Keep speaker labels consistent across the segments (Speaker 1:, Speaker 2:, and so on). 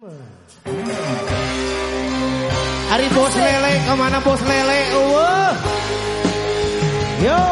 Speaker 1: Hari bos lele ke mana bos lele? Uh. Yo.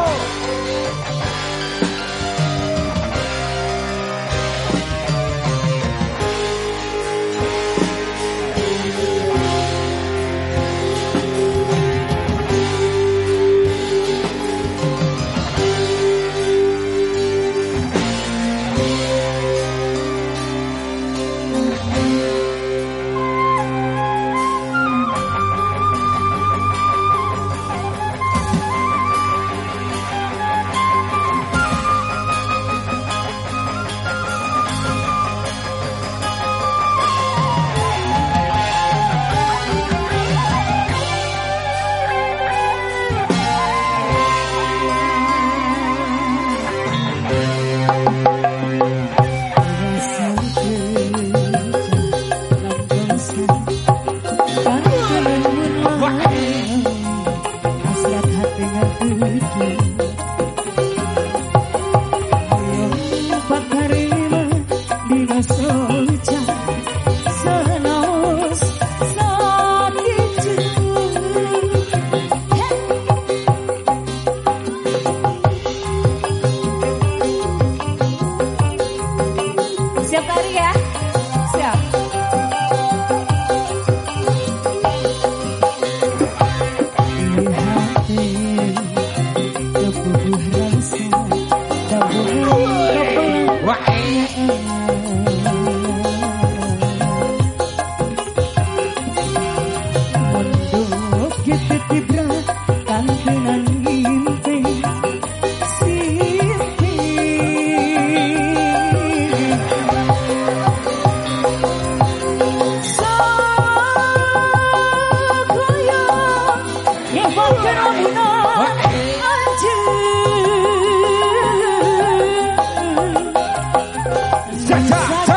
Speaker 2: Wow.